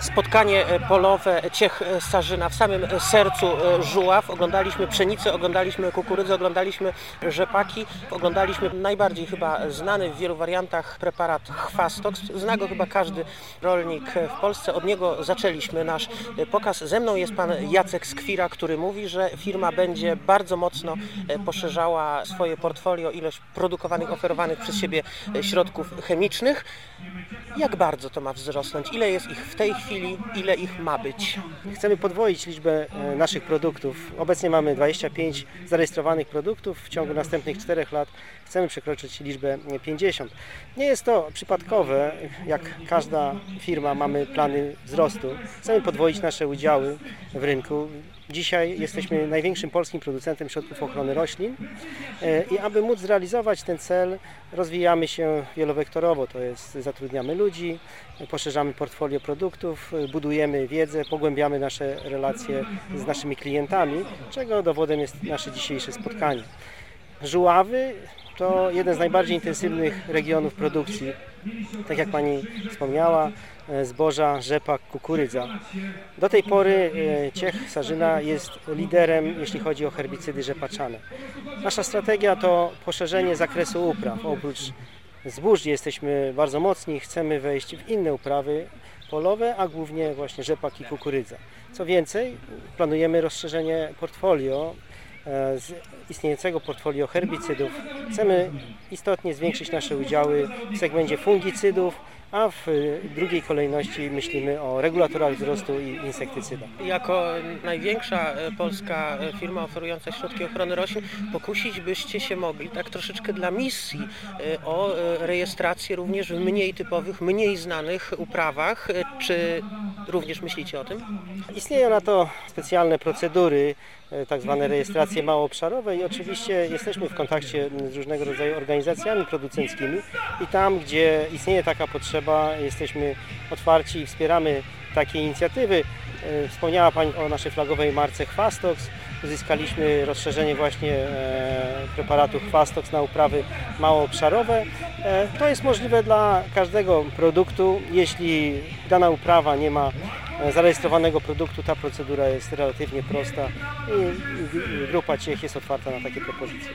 spotkanie e, polowe Ciech e, Sarzyna w samym e, sercu Żuław. Oglądaliśmy pszenicę, oglądaliśmy kukurydzę, oglądaliśmy rzepaki, oglądaliśmy najbardziej chyba znany w wielu wariantach preparat Chwastox. Zna go chyba każdy rolnik w Polsce. Od niego zaczęliśmy nasz pokaz. Ze mną jest pan Jacek Skwira, który mówi, że firma będzie bardzo mocno poszerzała swoje portfolio, ilość produkowanych, oferowanych przez siebie środków chemicznych. Jak bardzo to ma wzrosnąć? Ile jest ich w tej chwili? Ile ich ma być? Chcemy podwoić liczbę e, naszych produktów. Obecnie mamy 25 zarejestrowanych produktów. W ciągu następnych 4 lat chcemy przekroczyć liczbę 50. Nie jest to przypadkowe. Jak każda firma mamy plany wzrostu. Chcemy podwoić nasze udziały w rynku. Dzisiaj jesteśmy największym polskim producentem środków ochrony roślin E, i aby móc zrealizować ten cel rozwijamy się wielowektorowo, to jest zatrudniamy ludzi, poszerzamy portfolio produktów, budujemy wiedzę, pogłębiamy nasze relacje z naszymi klientami, czego dowodem jest nasze dzisiejsze spotkanie. Żuławy to jeden z najbardziej intensywnych regionów produkcji. Tak jak Pani wspomniała, e, zboża, rzepak, kukurydza. Do tej pory e, Ciech Sarzyna jest liderem, jeśli chodzi o herbicydy rzepaczane. Nasza strategia to poszerzenie zakresu upraw. Oprócz zbóż, jesteśmy bardzo mocni, chcemy wejść w inne uprawy polowe, a głównie właśnie rzepak i kukurydza. Co więcej, planujemy rozszerzenie portfolio z istniejącego portfolio herbicydów. Chcemy istotnie zwiększyć nasze udziały w segmencie fungicydów, a w drugiej kolejności myślimy o regulatorach wzrostu i insektycydach. Jako największa e, polska e, firma oferująca środki ochrony roślin, pokusić byście się mogli tak troszeczkę dla misji e, o rejestrację również w mniej typowych, mniej znanych uprawach. Czy również myślicie o tym? Istnieją na to specjalne procedury, tak zwane rejestracje małoobszarowe i oczywiście jesteśmy w kontakcie z różnego rodzaju organizacjami producenckimi i tam, gdzie istnieje taka potrzeba, jesteśmy otwarci i wspieramy takie inicjatywy. E, Wspomniała Pani o naszej flagowej marce Chwastox. Uzyskaliśmy rozszerzenie właśnie e, preparatu Chwastox na uprawy małoobszarowe. E, To jest możliwe dla każdego produktu. Jeśli dana uprawa nie ma zarejestrowanego produktu, ta procedura jest relatywnie prosta i grupa Ciech jest otwarta na takie propozycje.